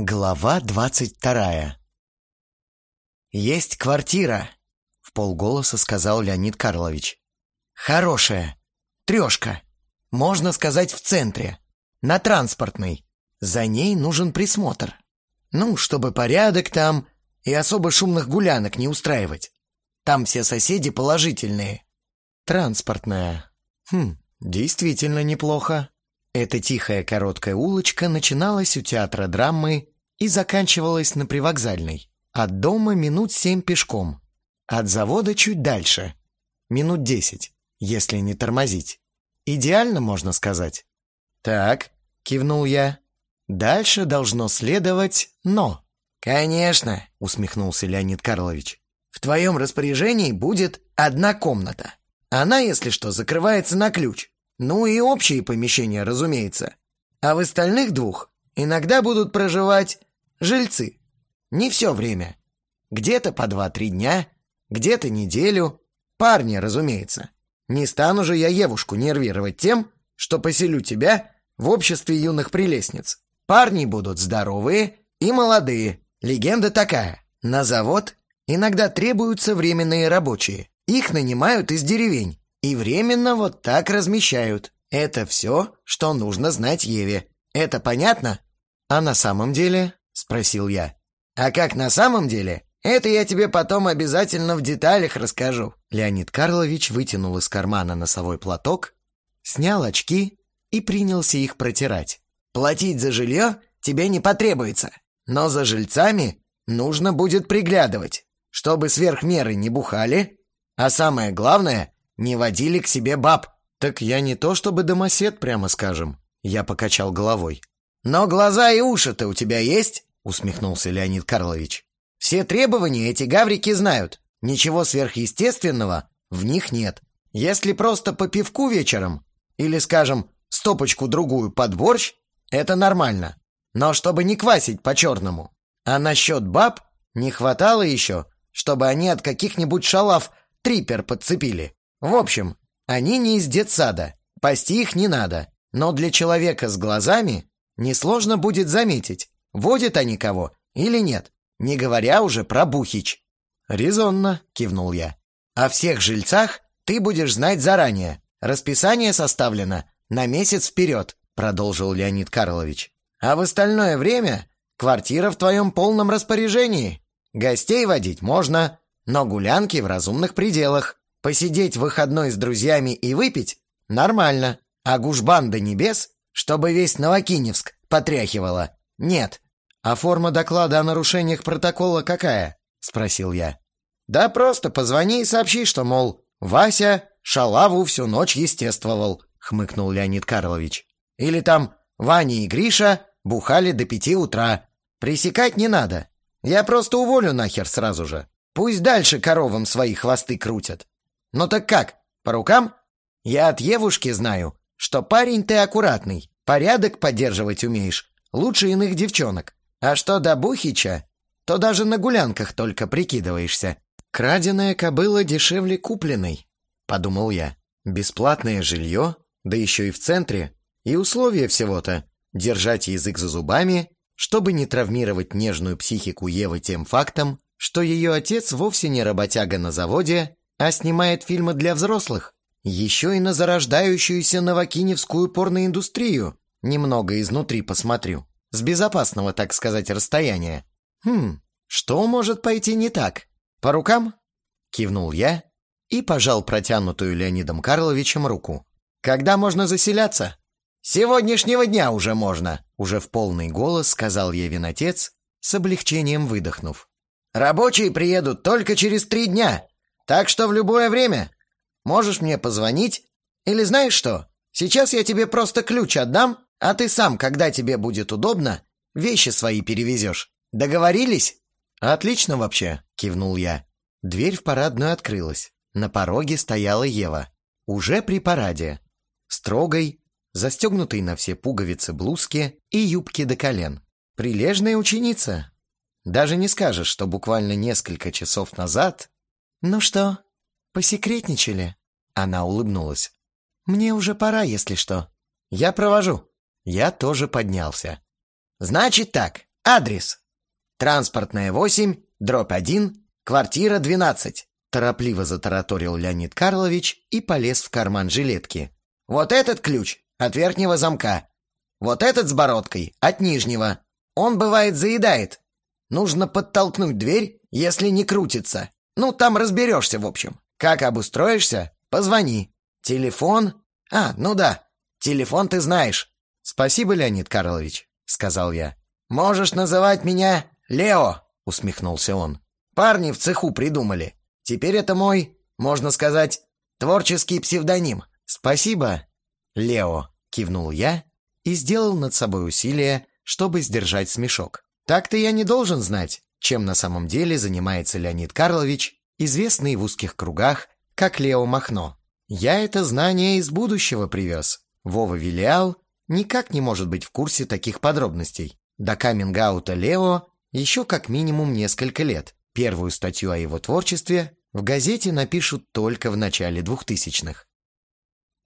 Глава двадцать вторая «Есть квартира», — в полголоса сказал Леонид Карлович. «Хорошая. Трешка. Можно сказать, в центре. На транспортной. За ней нужен присмотр. Ну, чтобы порядок там и особо шумных гулянок не устраивать. Там все соседи положительные. Транспортная. Хм, действительно неплохо. Эта тихая короткая улочка начиналась у театра драмы и заканчивалась на привокзальной. От дома минут семь пешком. От завода чуть дальше. Минут десять, если не тормозить. Идеально, можно сказать. «Так», — кивнул я. «Дальше должно следовать «но». «Конечно», — усмехнулся Леонид Карлович. «В твоем распоряжении будет одна комната. Она, если что, закрывается на ключ. Ну и общие помещения, разумеется. А в остальных двух иногда будут проживать жильцы. Не все время. Где-то по два-три дня, где-то неделю. Парни, разумеется. Не стану же я Евушку нервировать тем, что поселю тебя в обществе юных прелестниц. Парни будут здоровые и молодые. Легенда такая. На завод иногда требуются временные рабочие. Их нанимают из деревень. И временно вот так размещают. Это все, что нужно знать Еве. Это понятно? А на самом деле? Спросил я. А как на самом деле? Это я тебе потом обязательно в деталях расскажу. Леонид Карлович вытянул из кармана носовой платок, снял очки и принялся их протирать. Платить за жилье тебе не потребуется, но за жильцами нужно будет приглядывать, чтобы сверх меры не бухали, а самое главное, не водили к себе баб. Так я не то чтобы домосед, прямо скажем. Я покачал головой. Но глаза и уши-то у тебя есть? Усмехнулся Леонид Карлович. Все требования эти гаврики знают. Ничего сверхъестественного в них нет. Если просто по пивку вечером, или, скажем, стопочку-другую под борщ, это нормально. Но чтобы не квасить по-черному. А насчет баб не хватало еще, чтобы они от каких-нибудь шалав трипер подцепили. В общем, они не из детсада, пасти их не надо. Но для человека с глазами несложно будет заметить, водят они кого или нет, не говоря уже про Бухич. «Резонно», — кивнул я. «О всех жильцах ты будешь знать заранее. Расписание составлено на месяц вперед», — продолжил Леонид Карлович. «А в остальное время квартира в твоем полном распоряжении. Гостей водить можно, но гулянки в разумных пределах. Посидеть выходной с друзьями и выпить — нормально. А гужбанда небес, чтобы весь Новокиневск потряхивало, нет. А форма доклада о нарушениях протокола какая? — спросил я. Да просто позвони и сообщи, что, мол, Вася шалаву всю ночь естествовал, — хмыкнул Леонид Карлович. Или там Ваня и Гриша бухали до пяти утра. Пресекать не надо. Я просто уволю нахер сразу же. Пусть дальше коровам свои хвосты крутят. «Ну так как, по рукам?» «Я от Евушки знаю, что парень ты аккуратный, порядок поддерживать умеешь, лучше иных девчонок. А что до Бухича, то даже на гулянках только прикидываешься. Краденая кобыла дешевле купленной», — подумал я. «Бесплатное жилье, да еще и в центре, и условия всего-то — держать язык за зубами, чтобы не травмировать нежную психику Евы тем фактом, что ее отец вовсе не работяга на заводе, а снимает фильмы для взрослых. Еще и на зарождающуюся новокиневскую порноиндустрию немного изнутри посмотрю. С безопасного, так сказать, расстояния. Хм, что может пойти не так? По рукам? Кивнул я и пожал протянутую Леонидом Карловичем руку. Когда можно заселяться? Сегодняшнего дня уже можно, уже в полный голос сказал Евин отец, с облегчением выдохнув. Рабочие приедут только через три дня, так что в любое время можешь мне позвонить. Или знаешь что? Сейчас я тебе просто ключ отдам, а ты сам, когда тебе будет удобно, вещи свои перевезешь. Договорились?» «Отлично вообще», — кивнул я. Дверь в парадную открылась. На пороге стояла Ева. Уже при параде. Строгой, застегнутой на все пуговицы блузки и юбки до колен. Прилежная ученица. Даже не скажешь, что буквально несколько часов назад «Ну что, посекретничали?» Она улыбнулась. «Мне уже пора, если что. Я провожу». Я тоже поднялся. «Значит так, Адрес. Транспортная 8, дробь 1, квартира 12. Торопливо затараторил Леонид Карлович и полез в карман жилетки. Вот этот ключ от верхнего замка. Вот этот с бородкой от нижнего. Он, бывает, заедает. Нужно подтолкнуть дверь, если не крутится. Ну, там разберешься, в общем. Как обустроишься, позвони. Телефон? А, ну да, телефон ты знаешь. Спасибо, Леонид Карлович, сказал я. Можешь называть меня Лео, усмехнулся он. Парни в цеху придумали. Теперь это мой, можно сказать, творческий псевдоним. Спасибо, Лео, кивнул я и сделал над собой усилие, чтобы сдержать смешок. Так-то я не должен знать, чем на самом деле занимается Леонид Карлович, известный в узких кругах, как Лео Махно. Я это знание из будущего привез. Вова Вилиал никак не может быть в курсе таких подробностей. До каминг-аута Лео еще как минимум несколько лет. Первую статью о его творчестве в газете напишут только в начале двухтысячных.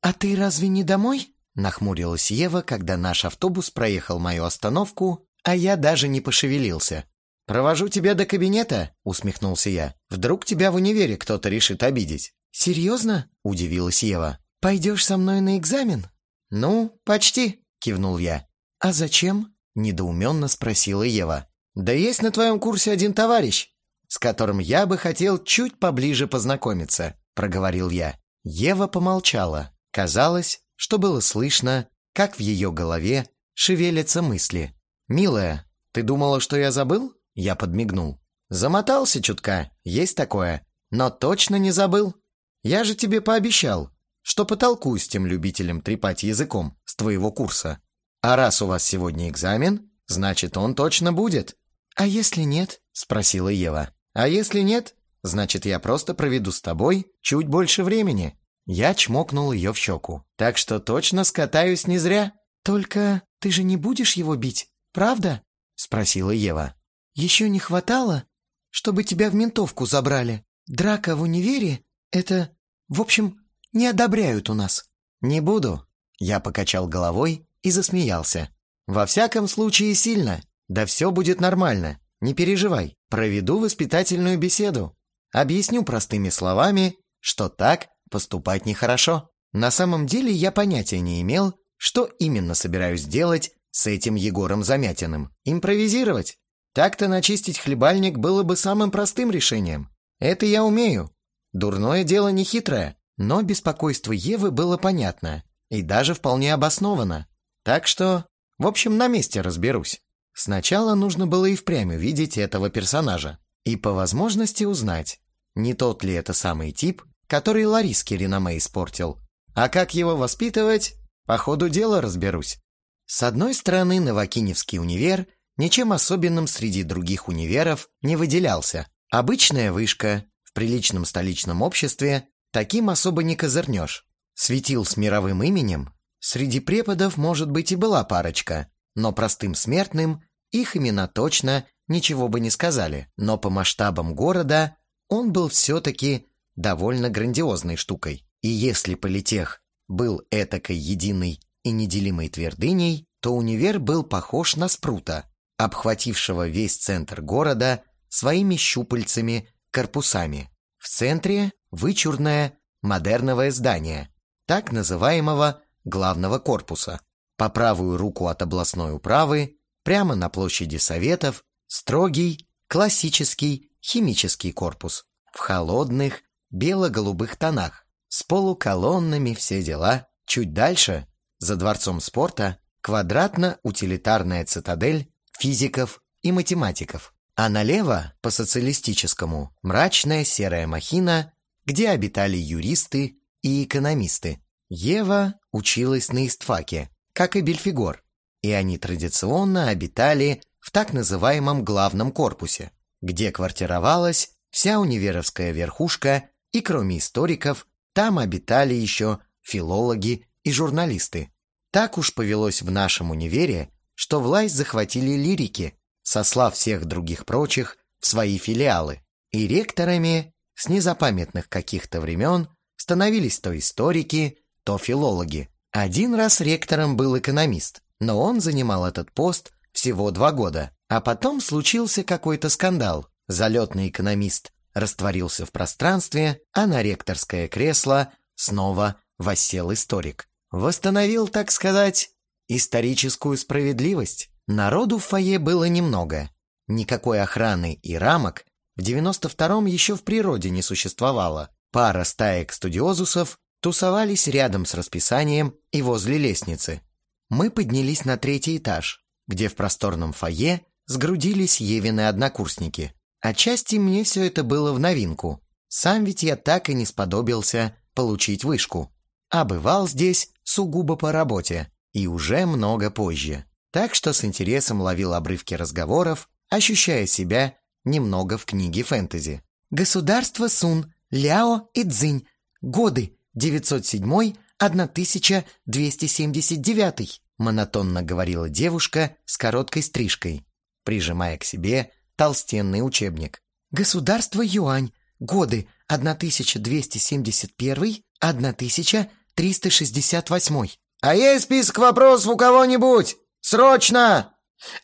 «А ты разве не домой?» — нахмурилась Ева, когда наш автобус проехал мою остановку, а я даже не пошевелился. «Провожу тебя до кабинета?» — усмехнулся я. «Вдруг тебя в универе кто-то решит обидеть?» «Серьезно?» — удивилась Ева. «Пойдешь со мной на экзамен?» «Ну, почти», — кивнул я. «А зачем?» — недоуменно спросила Ева. «Да есть на твоем курсе один товарищ, с которым я бы хотел чуть поближе познакомиться», — проговорил я. Ева помолчала. Казалось, что было слышно, как в ее голове шевелятся мысли. «Милая, ты думала, что я забыл?» Я подмигнул. «Замотался чутка, есть такое. Но точно не забыл. Я же тебе пообещал, что потолкую с тем любителем трепать языком с твоего курса. А раз у вас сегодня экзамен, значит, он точно будет». «А если нет?» — спросила Ева. «А если нет, значит, я просто проведу с тобой чуть больше времени». Я чмокнул ее в щеку. «Так что точно скатаюсь не зря». «Только ты же не будешь его бить, правда?» — спросила Ева. Еще не хватало, чтобы тебя в ментовку забрали. Драка в универе — это, в общем, не одобряют у нас». «Не буду», — я покачал головой и засмеялся. «Во всяком случае сильно. Да все будет нормально. Не переживай. Проведу воспитательную беседу. Объясню простыми словами, что так поступать нехорошо. На самом деле я понятия не имел, что именно собираюсь делать с этим Егором Замятиным. Импровизировать. Так-то начистить хлебальник было бы самым простым решением. Это я умею. Дурное дело не хитрое, но беспокойство Евы было понятно и даже вполне обосновано. Так что, в общем, на месте разберусь. Сначала нужно было и впрямь увидеть этого персонажа и по возможности узнать, не тот ли это самый тип, который Лариске реноме испортил. А как его воспитывать, по ходу дела разберусь. С одной стороны, Новокиневский универ – ничем особенным среди других универов не выделялся. Обычная вышка, в приличном столичном обществе таким особо не козырнешь. Светил с мировым именем, среди преподов, может быть, и была парочка, но простым смертным их имена точно ничего бы не сказали. Но по масштабам города он был все-таки довольно грандиозной штукой. И если политех был этакой единой и неделимой твердыней, то универ был похож на спрута, обхватившего весь центр города своими щупальцами, корпусами. В центре вычурное модерновое здание, так называемого главного корпуса. По правую руку от областной управы, прямо на площади Советов, строгий, классический химический корпус в холодных бело-голубых тонах, с полуколоннами все дела. Чуть дальше, за дворцом спорта, квадратно-утилитарная цитадель физиков и математиков. А налево, по социалистическому, мрачная серая махина, где обитали юристы и экономисты. Ева училась на истфаке, как и Бельфигор, и они традиционно обитали в так называемом главном корпусе, где квартировалась вся универовская верхушка, и кроме историков, там обитали еще филологи и журналисты. Так уж повелось в нашем универе, что власть захватили лирики, сослав всех других прочих в свои филиалы. И ректорами с незапамятных каких-то времен становились то историки, то филологи. Один раз ректором был экономист, но он занимал этот пост всего два года, А потом случился какой-то скандал. Залетный экономист растворился в пространстве, а на ректорское кресло снова воссел историк. Восстановил, так сказать, историческую справедливость. Народу в фойе было немного. Никакой охраны и рамок в 92-м еще в природе не существовало. Пара стаек студиозусов тусовались рядом с расписанием и возле лестницы. Мы поднялись на третий этаж, где в просторном фойе сгрудились Евины однокурсники. Отчасти мне все это было в новинку. Сам ведь я так и не сподобился получить вышку. А бывал здесь сугубо по работе, и уже много позже. Так что с интересом ловил обрывки разговоров, ощущая себя немного в книге фэнтези. «Государство Сун, Ляо и Цзинь. Годы 907-1279», монотонно говорила девушка с короткой стрижкой, прижимая к себе толстенный учебник. «Государство Юань. Годы 1271-1368». «А есть список вопросов у кого-нибудь? Срочно!»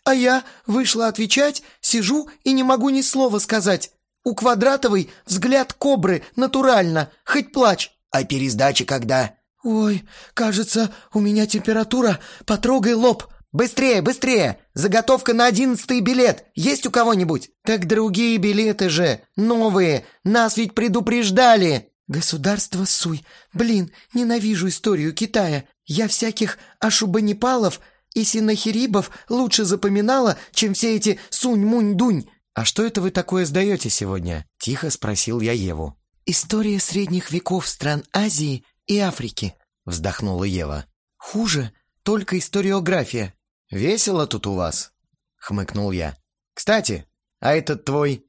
«А я вышла отвечать, сижу и не могу ни слова сказать. У Квадратовой взгляд кобры, натурально, хоть плачь». «А пересдача когда?» «Ой, кажется, у меня температура, потрогай лоб». «Быстрее, быстрее! Заготовка на одиннадцатый билет! Есть у кого-нибудь?» «Так другие билеты же, новые! Нас ведь предупреждали!» «Государство Суй! Блин, ненавижу историю Китая! Я всяких ашубанипалов и синахирибов лучше запоминала, чем все эти сунь-мунь-дунь!» «А что это вы такое сдаете сегодня?» – тихо спросил я Еву. «История средних веков стран Азии и Африки», – вздохнула Ева. «Хуже, только историография. «Весело тут у вас», — хмыкнул я. «Кстати, а этот твой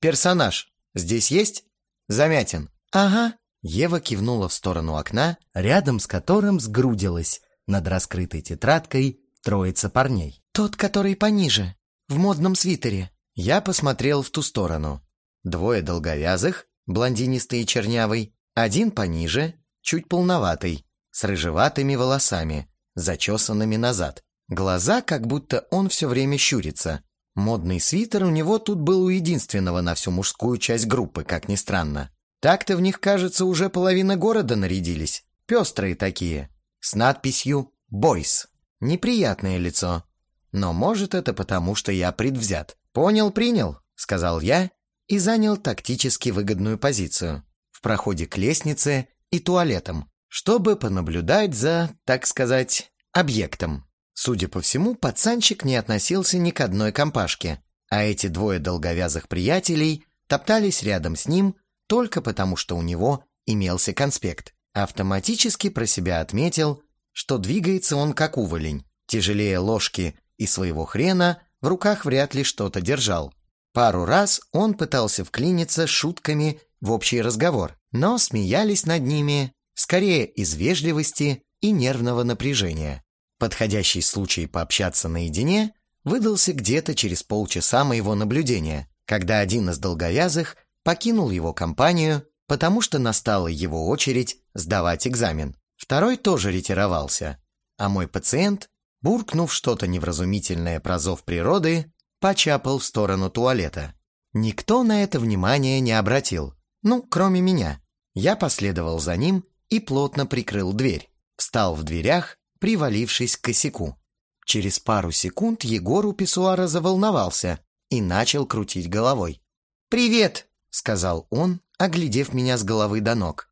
персонаж здесь есть? Замятин?» «Ага». Ева кивнула в сторону окна, рядом с которым сгрудилась над раскрытой тетрадкой троица парней. «Тот, который пониже, в модном свитере». Я посмотрел в ту сторону. Двое долговязых, блондинистый и чернявый, один пониже, чуть полноватый, с рыжеватыми волосами, зачесанными назад. Глаза, как будто он все время щурится. Модный свитер у него тут был у единственного на всю мужскую часть группы, как ни странно. Так-то в них, кажется, уже половина города нарядились. Пестрые такие. С надписью «Бойс». Неприятное лицо. Но может это потому, что я предвзят. «Понял, принял», — сказал я и занял тактически выгодную позицию в проходе к лестнице и туалетам, чтобы понаблюдать за, так сказать, объектом. Судя по всему, пацанчик не относился ни к одной компашке, а эти двое долговязых приятелей топтались рядом с ним только потому, что у него имелся конспект. Автоматически про себя отметил, что двигается он как уволень, тяжелее ложки и своего хрена в руках вряд ли что-то держал. Пару раз он пытался вклиниться шутками в общий разговор, но смеялись над ними скорее из вежливости и нервного напряжения. Подходящий случай пообщаться наедине выдался где-то через полчаса моего наблюдения, когда один из долговязых покинул его компанию, потому что настала его очередь сдавать экзамен. Второй тоже ретировался, а мой пациент, буркнув что-то невразумительное про зов природы, почапал в сторону туалета. Никто на это внимания не обратил, ну, кроме меня. Я последовал за ним и плотно прикрыл дверь. Встал в дверях привалившись к косяку. Через пару секунд Егор у писсуара заволновался и начал крутить головой. «Привет!» — сказал он, оглядев меня с головы до ног.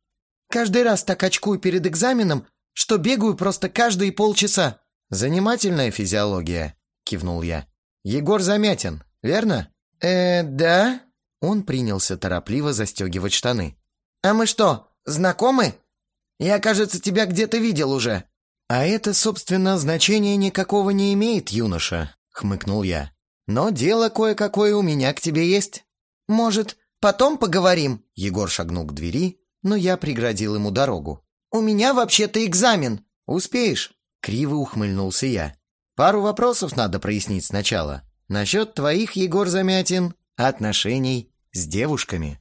«Каждый раз так очкую перед экзаменом, что бегаю просто каждые полчаса». «Занимательная физиология», — кивнул я. «Егор Замятин, верно?» «Э, да?» Он принялся торопливо застегивать штаны. «А мы что, знакомы? Я, кажется, тебя где-то видел уже». «А это, собственно, значения никакого не имеет, юноша», — хмыкнул я. «Но дело кое-какое у меня к тебе есть». «Может, потом поговорим?» Егор шагнул к двери, но я преградил ему дорогу. «У меня вообще-то экзамен». «Успеешь?» — криво ухмыльнулся я. «Пару вопросов надо прояснить сначала. Насчет твоих, Егор Замятин, отношений с девушками».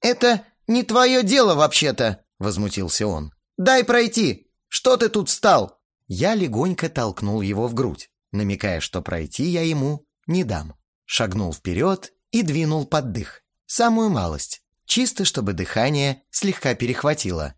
«Это не твое дело вообще-то», — возмутился он. «Дай пройти». Что ты тут встал?» Я легонько толкнул его в грудь, намекая, что пройти я ему не дам. Шагнул вперед и двинул под дых. Самую малость. Чисто, чтобы дыхание слегка перехватило.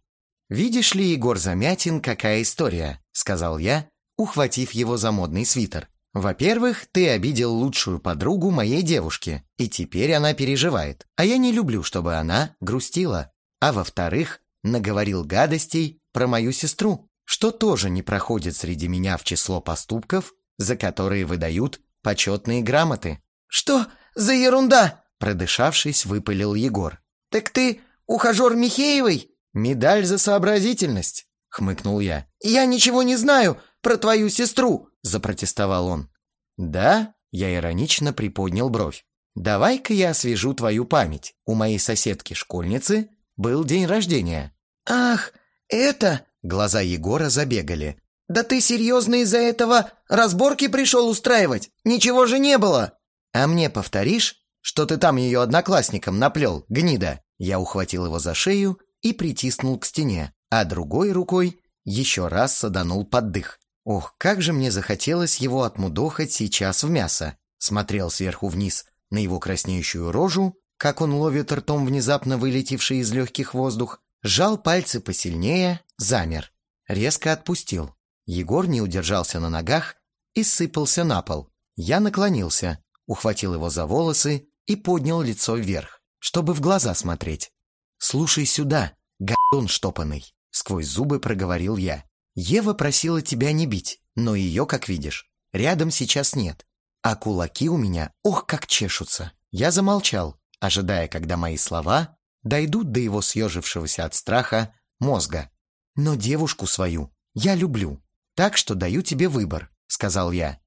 «Видишь ли, Егор Замятин, какая история?» — сказал я, ухватив его за модный свитер. «Во-первых, ты обидел лучшую подругу моей девушки, и теперь она переживает, а я не люблю, чтобы она грустила. А во-вторых, наговорил гадостей про мою сестру, что тоже не проходит среди меня в число поступков, за которые выдают почетные грамоты». «Что за ерунда?» — продышавшись, выпалил Егор. «Так ты ухажер Михеевой?» «Медаль за сообразительность», — хмыкнул я. «Я ничего не знаю про твою сестру», — запротестовал он. «Да?» — я иронично приподнял бровь. «Давай-ка я освежу твою память. У моей соседки-школьницы был день рождения». «Ах, это...» — глаза Егора забегали. «Да ты серьезно из-за этого разборки пришел устраивать? Ничего же не было!» «А мне повторишь, что ты там ее одноклассникам наплел, гнида?» Я ухватил его за шею и притиснул к стене, а другой рукой еще раз саданул под дых. Ох, как же мне захотелось его отмудохать сейчас в мясо. Смотрел сверху вниз на его краснеющую рожу, как он ловит ртом внезапно вылетевший из легких воздух, сжал пальцы посильнее, замер. Резко отпустил. Егор не удержался на ногах и сыпался на пол. Я наклонился, ухватил его за волосы и поднял лицо вверх, чтобы в глаза смотреть. «Слушай сюда, гадон штопанный!» — сквозь зубы проговорил я. «Ева просила тебя не бить, но ее, как видишь, рядом сейчас нет. А кулаки у меня, ох, как чешутся!» Я замолчал, ожидая, когда мои слова дойдут до его съежившегося от страха мозга. «Но девушку свою я люблю, так что даю тебе выбор», — сказал я.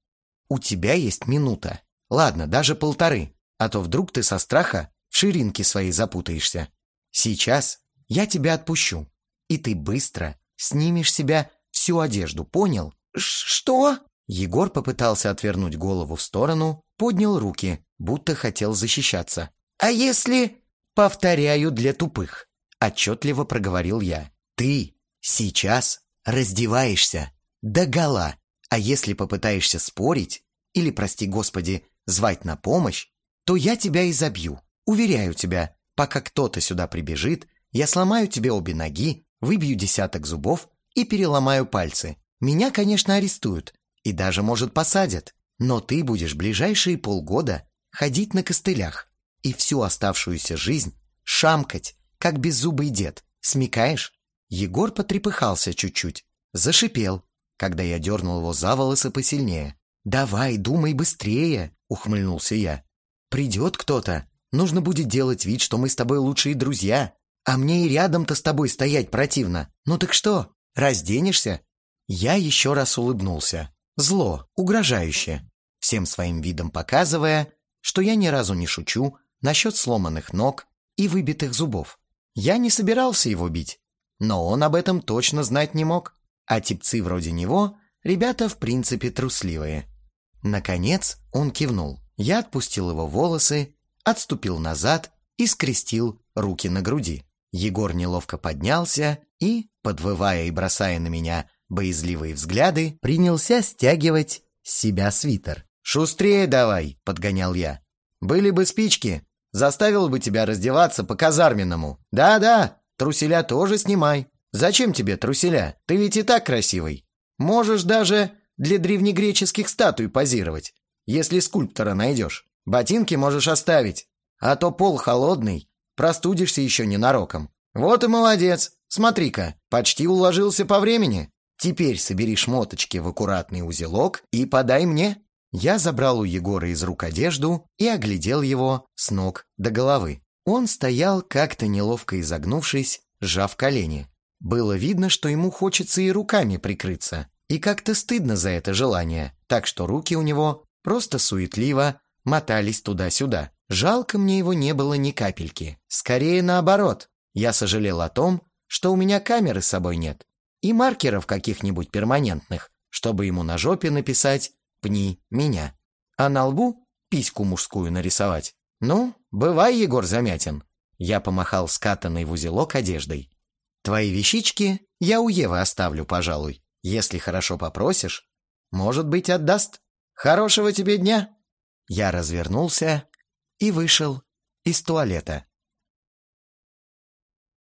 «У тебя есть минута. Ладно, даже полторы, а то вдруг ты со страха в ширинке своей запутаешься. Сейчас я тебя отпущу, и ты быстро снимешь себя всю одежду, понял? Что? Егор попытался отвернуть голову в сторону, поднял руки, будто хотел защищаться. А если... Повторяю для тупых, отчетливо проговорил я. Ты сейчас раздеваешься до гола, а если попытаешься спорить или, прости господи, звать на помощь, то я тебя и забью. Уверяю тебя, Пока кто-то сюда прибежит, я сломаю тебе обе ноги, выбью десяток зубов и переломаю пальцы. Меня, конечно, арестуют и даже, может, посадят. Но ты будешь ближайшие полгода ходить на костылях и всю оставшуюся жизнь шамкать, как беззубый дед. Смекаешь? Егор потрепыхался чуть-чуть, зашипел, когда я дернул его за волосы посильнее. «Давай, думай быстрее!» — ухмыльнулся я. «Придет кто-то, Нужно будет делать вид, что мы с тобой лучшие друзья. А мне и рядом-то с тобой стоять противно. Ну так что, разденешься?» Я еще раз улыбнулся. Зло, угрожающе. Всем своим видом показывая, что я ни разу не шучу насчет сломанных ног и выбитых зубов. Я не собирался его бить, но он об этом точно знать не мог. А типцы вроде него ребята в принципе трусливые. Наконец он кивнул. Я отпустил его волосы отступил назад и скрестил руки на груди. Егор неловко поднялся и, подвывая и бросая на меня боязливые взгляды, принялся стягивать с себя свитер. «Шустрее давай!» — подгонял я. «Были бы спички, заставил бы тебя раздеваться по-казарменному. Да-да, труселя тоже снимай. Зачем тебе труселя? Ты ведь и так красивый. Можешь даже для древнегреческих статуй позировать, если скульптора найдешь. Ботинки можешь оставить, а то пол холодный, простудишься еще ненароком. Вот и молодец. Смотри-ка, почти уложился по времени. Теперь собери шмоточки в аккуратный узелок и подай мне. Я забрал у Егора из рук одежду и оглядел его с ног до головы. Он стоял, как-то неловко изогнувшись, сжав колени. Было видно, что ему хочется и руками прикрыться, и как-то стыдно за это желание, так что руки у него просто суетливо мотались туда-сюда. Жалко мне его не было ни капельки. Скорее наоборот. Я сожалел о том, что у меня камеры с собой нет. И маркеров каких-нибудь перманентных, чтобы ему на жопе написать «Пни меня». А на лбу письку мужскую нарисовать. Ну, бывай, Егор Замятин. Я помахал скатанной в узелок одеждой. Твои вещички я у Евы оставлю, пожалуй. Если хорошо попросишь, может быть, отдаст. Хорошего тебе дня. Я развернулся и вышел из туалета.